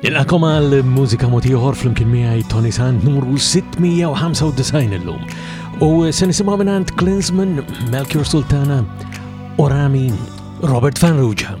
Nilqakom għal mużika motiħor fl-imkien miħaj Tony Sant numru 695 illum. U se nisimgħu minn Klinsman, Melchior Sultana, Orami, Robert Van Ruja.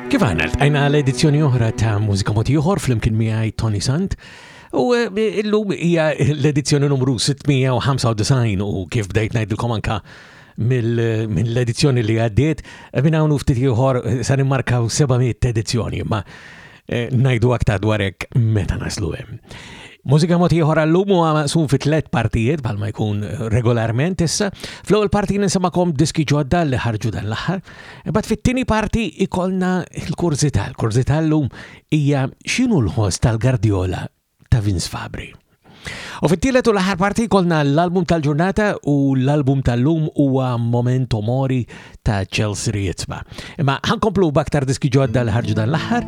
Kif aħna ltqajna għal edizzjoni oħra ta' Mużika Mod Ieħor flimkien miegħi Tony Sant. U eh, illum hija l-edizzjoni numru 695 u kif bdejt ngħidilkom anka mill-edizzjoni li għaddiet, eh, minn hawn ftit ieħor eh, sa nimmarkaw 700 edizzjoni, ma ngħidu aktar dwarek meta naslu hemm. Mużika moti ieħor għallum huwa maqsum fi tliet partijiet bħalma jkun regolarment issa. Fl-ewwel parti nisimgħkom diski ġodda li ħarġu dan l-aħħar, Imbagħad fit-tieni parti ikollna l-kurżità. L-kurżità llum hija x'inhu l-ħoss tal-Gardiola ta' Vince Fabri. U fit-tielet u l-aħħar parti kolna l-album tal-ġurnata u l-album tal-lum huwa Momento Mori ta' Chelsea Rietzma. Imma ħankomplu b'aktar diski ġodda li ħarġu dan l-aħħar,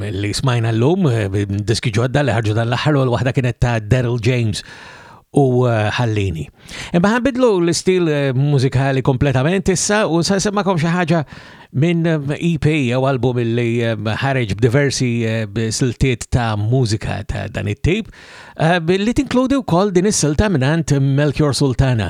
li smajna l-lum, eh, diski ġodda li ħarġu dan l-aħħar u l-waħda kienet ta' Daryl James u eh, ħallini. Imma ħanbidlu l-istil eh, mużikali kompletament issa u sa' semmakom xi ħaġa minn EP e jew album li ħareġ b'diversi siltiet ta' mużika ta' dan it-tip li tinkludi wkoll din is-silta minn Melchior Sultana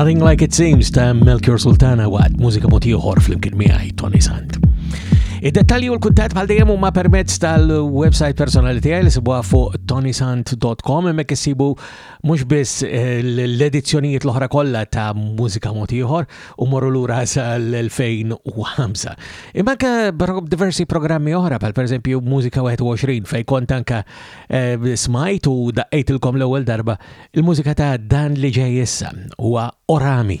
Nothing Like It Seems ta' Melchior Sultana waqt mużika motiħor fl-imkien miħaj Tony Sant. Id-dettalji u l-kuntat bħal dejjem huma permezz tal-website personali tiegħi li sibuha fuq tonysant.com hemmhekk issibu mhux biss eh, l-edizzjonijiet l-oħra kollha ta' mużika mod ieħor u morru lura sal-2005. Imma anke diversi programmi oħra bħal pereżempju Mużika 21 fejn kont anke eh, smajt u daqqejtilkom l-ewwel darba il-mużika ta' dan li ġej issa huwa Orami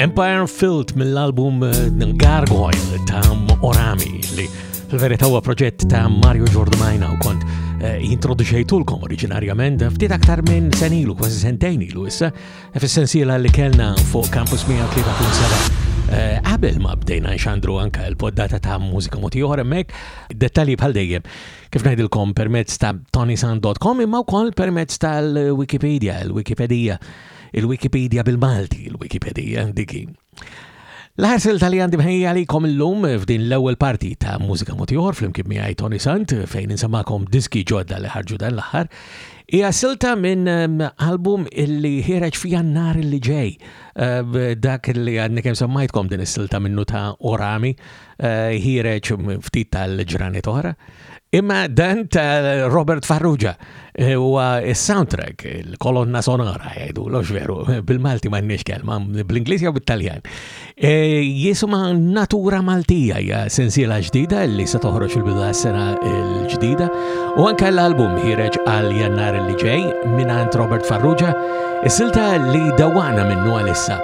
Empire Filt mill-album eh, Gargoyle ta' Orami li fil-verita huwa proġett ta' Mario Ġordmajna u kont eh, jintroduċejtulkom oriġinarjament ftit aktar minn senilu, kważi sentejn ilu issa, eh, fis-sensiela li kellna fuq Campus 137 qabel ma bdejna nxandru anka l-poddata ta' mużika moti oħra mek, dettalji bħal dejjem kif ngħidilkom permezz ta' tonisan.com imma wkoll permezz tal-Wikipedia, l-Wikipedia Il-Wikipedia bil-Malti, il-Wikipedija diki. L-aħħar silta li għandi bħejja għalikom illum f'din l-ewwel parti ta' Mużika Motiħor flimkien miegħi Tony Sant fejn insamakom diski ġodda li ħarġu dan l-aħħar. Hija silta minn ehm, album illi ħireġ fi jannar li ġej. Ehm, dak li għadni kemm semmajtkom din is-silta minnu ta' Orami Eh, ħireġ ftit tal-ġranet oħra. Imma dan ta' Robert Farrugia eh, huwa s-soundtrack, il-kolonna sonora jgħidu, l veru, bil-Malti ma' nix kelma, bl-Inglis jew bit-Taljan. Eh, jisuma Natura Maltija hija sensiela ġdida li se toħroġ il-bidu sena l-ġdida u anke l-album ħireġ għal jannar li ġej mingħand Robert Farrugia, is-silta li dawana minnu għalissa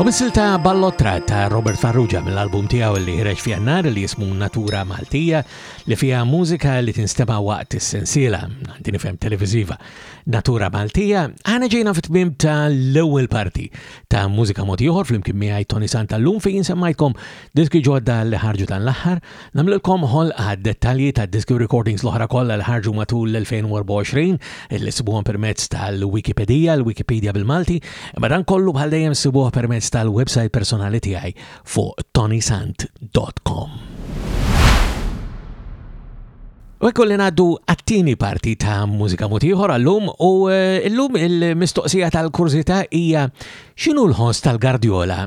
U missil ta' Ballotra ta' Robert Farrugia mill-album tiegħu li ħireġ f'Jannar li jismu Natura Maltija li fiha mużika li tinstema' waqt is-sensiela din ifhem televiżiva Natura Maltija ħana ġejna fit-tmiem ta' l-ewwel parti ta' mużika mod ieħor flimkien miegħi Tony Santa llum fejn semmajtkom Diski ġodda li ħarġu dan l-aħħar, nagħmlilkom ħolqa għad-dettalji tad-diski u recordings l-oħra kollha li ħarġu matul l-2024, li ssibuhom permezz tal-Wikipedija, l-Wikipedia bil-Malti, imma dan kollu bħal dejjem sibuh permezz tal-website personali tiegħi fuq tonysant.com. U ekku li naddu għattini parti ta' mużika mutiħor għallum u eh, illum il-mistoqsija tal-kurzita hija xinu l-ħoss tal-Gardiola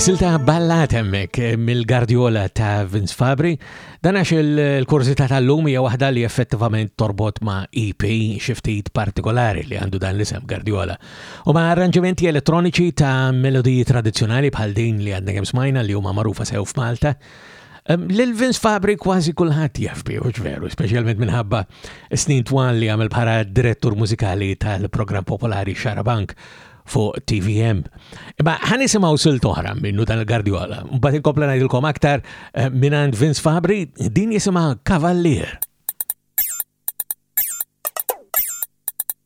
Silta balla temmek eh, mill-Gardiola ta' Vince Fabri, dan għax il-kurzita tal-lum hija waħda li effettivament torbot ma' EP xiftit partikolari li għandu dan l-isem Gardiola. U ma' arranġamenti elettroniċi ta' melodiji tradizzjonali bħal din li għadna kemm smajna li huma magħrufa sew f'Malta. Lil Vince Fabri kważi kulħadd jaf bieħu veru, speċjalment minħabba snin twal li għamel bħala direttur mużikali tal-programm popolari Xarabank fuq TVM. Imma ħan nisimaw sil toħra minnu tal-Gardiola, bat il-kompla najdilkom aktar eh, minant Vince Fabri, din jisima Cavalier.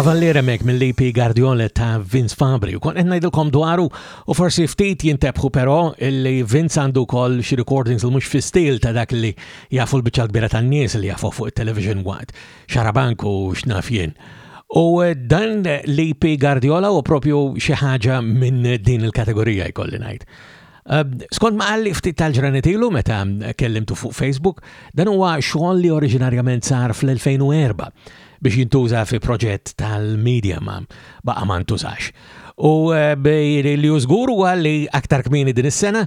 Kavallier mek mill-EP Guardiola ta' Vince Fabri u kon qed ngħidilkom dwaru u forsi ftit jintebħu però li Vince għandu kol xi recordings li mhux fi stil ta' dak li jafu l-biċċa kbira tan-nies li jafu fuq it-television waqt Xarabank u x'naf jien. U eh, dan li P. Guardiola u propju xi ħaġa minn din il-kategorija jkolli ngħid. Eh, skont ma għalli ftit tal-ġranet ilu meta kellimtu fuq Facebook, dan huwa xogħol li oriġinarjament sar fl-2004 biex jintuża fi proġett tal-medja ma baqa ma ntużax. U eh, li jużgur huwa li aktar kmini din is-sena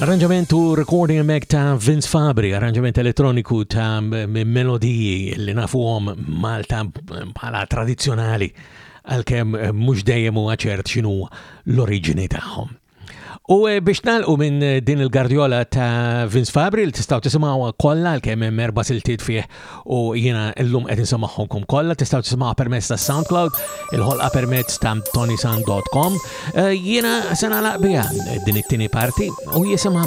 L-arranġament u recording hemmhekk ta' Vince Fabri, arranġament elettroniku ta' melodiji li nafuhom Malta bħala tradizzjonali għalkemm mhux dejjem huwa ċert x'inhu l-oriġini tagħhom. U eh, biex nalqu minn eh, din il-gardjola ta' Vince Fabri li tistaw tisimgħuha kollha għalkemm hemm erba' siltiet fih u jiena llum qed insemmaħħomkom kollha, tistaw tisimgħuha permezz ta' SoundCloud, il-ħolqa permezz ta' tonisan.com. Eh, jiena se nagħlaq biha din it-tieni parti u jisimha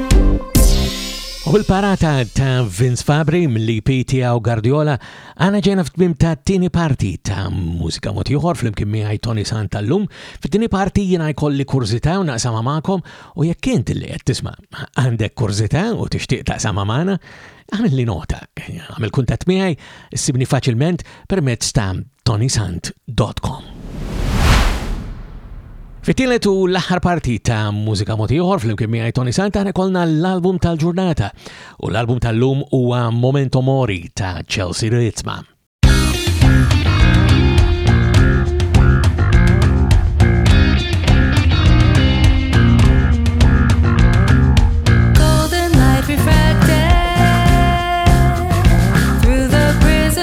U bil-parata ta' Vince Fabri mill-EP tiegħu Guardiola għana ġejna f'tmim ta' tieni parti ta' mużika mod ieħor flimkien miegħi Tony Sant tal-lum. Fit-tieni parti jiena jkolli kurżità u naqsama magħkom u jekk int li qed tisma' għandek kurżità u tixtieq taqsama magħna, għamilli nota, għamil kuntatt miegħi, issibni faċilment permezz ta' tonysant.com. Fittilet u l-aħħar parti ta' mużika moti oħor fl-imkien miegħi Tony Santa kolna l-album tal-ġurnata u l-album tal-lum huwa Momento Mori ta' Chelsea Ritzma.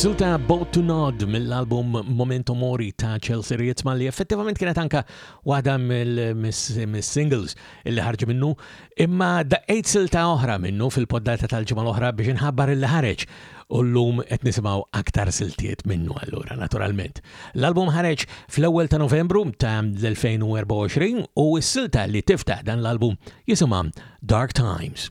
Suta Boat to Nod mill-album Momento Mori ta' Chelsea Rietzma li effettivament kienet anka waħda mill-singles illi ħarġu minnu imma daqqejt silta oħra minnu fil-poddata tal-ġimgħa l-oħra biex inħabbar il-ħareġ u llum qed nisimgħu aktar siltiet minnu allura naturalment. L-album ħareġ fl-ewwel ta' Novembru ta' l-2024 u s-silta li tiftaħ dan l-album jisimha Dark Times.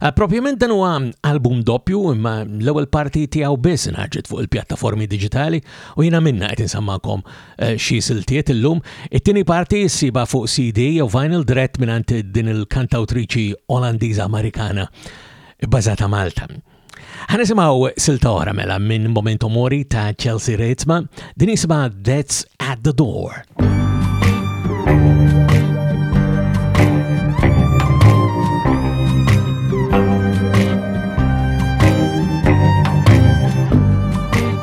Eh, propjament dan huwa album doppju imma l-ewwel parti tiegħu biss inħarġet fuq il-pjattaformi diġitali u jiena minna qed insammakom eh, xi siltiet illum. It-tieni parti ssiba fuq CD jew vinyl dirett mingħand din il-kantawtriċi Olandiża Amerikana bbażata Malta. Ħanisimgħu silta oħra mela minn Momento Mori ta' Chelsea Ritzma, din isma' That's at the Door.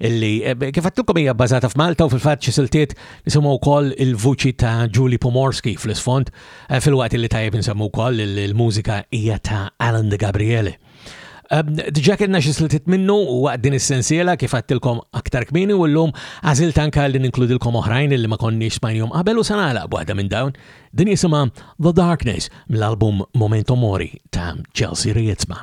illi eh, kif għattilkom hija bbażata f'Malta u fil-fatt xi siltiet nisimgħu wkoll il-vuċi ta' Julie Pomorski fl-isfond eh, fil-waqt illi tajjeb insemmu wkoll il-mużika hija ta' Alan de Gabriele. Ehm, Dġa kienna xi siltiet minnu u waqt din is-sensiela kif għattilkom aktar kmini u llum għażilt anka li ninkludilkom oħrajn illi ma konniex spajnjom qabel u sanala waħda minn dawn din jisimha The Darkness mill-album Momento Mori ta' Chelsea Rietzma.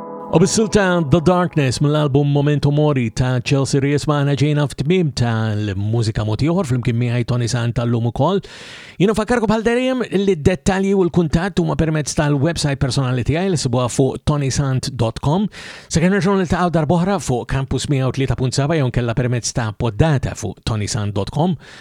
U bissil ta' The Darkness mill-album Momento Mori ta' Chelsea Ries maħna ġejna f'tmim ta' l-mużika motiħor fl-imkien miħaj Tony Sant tal-lum u koll. Jina fakkarku bħal derijem li d-dettalji u l-kuntat huma permezz tal-website personali tijaj li sibuha fuq tonysant.com. Sakemm nerġgħu niltaqgħu darbohra fuq Campus 103.7 jon kella permezz ta' poddata fuq tonysant.com.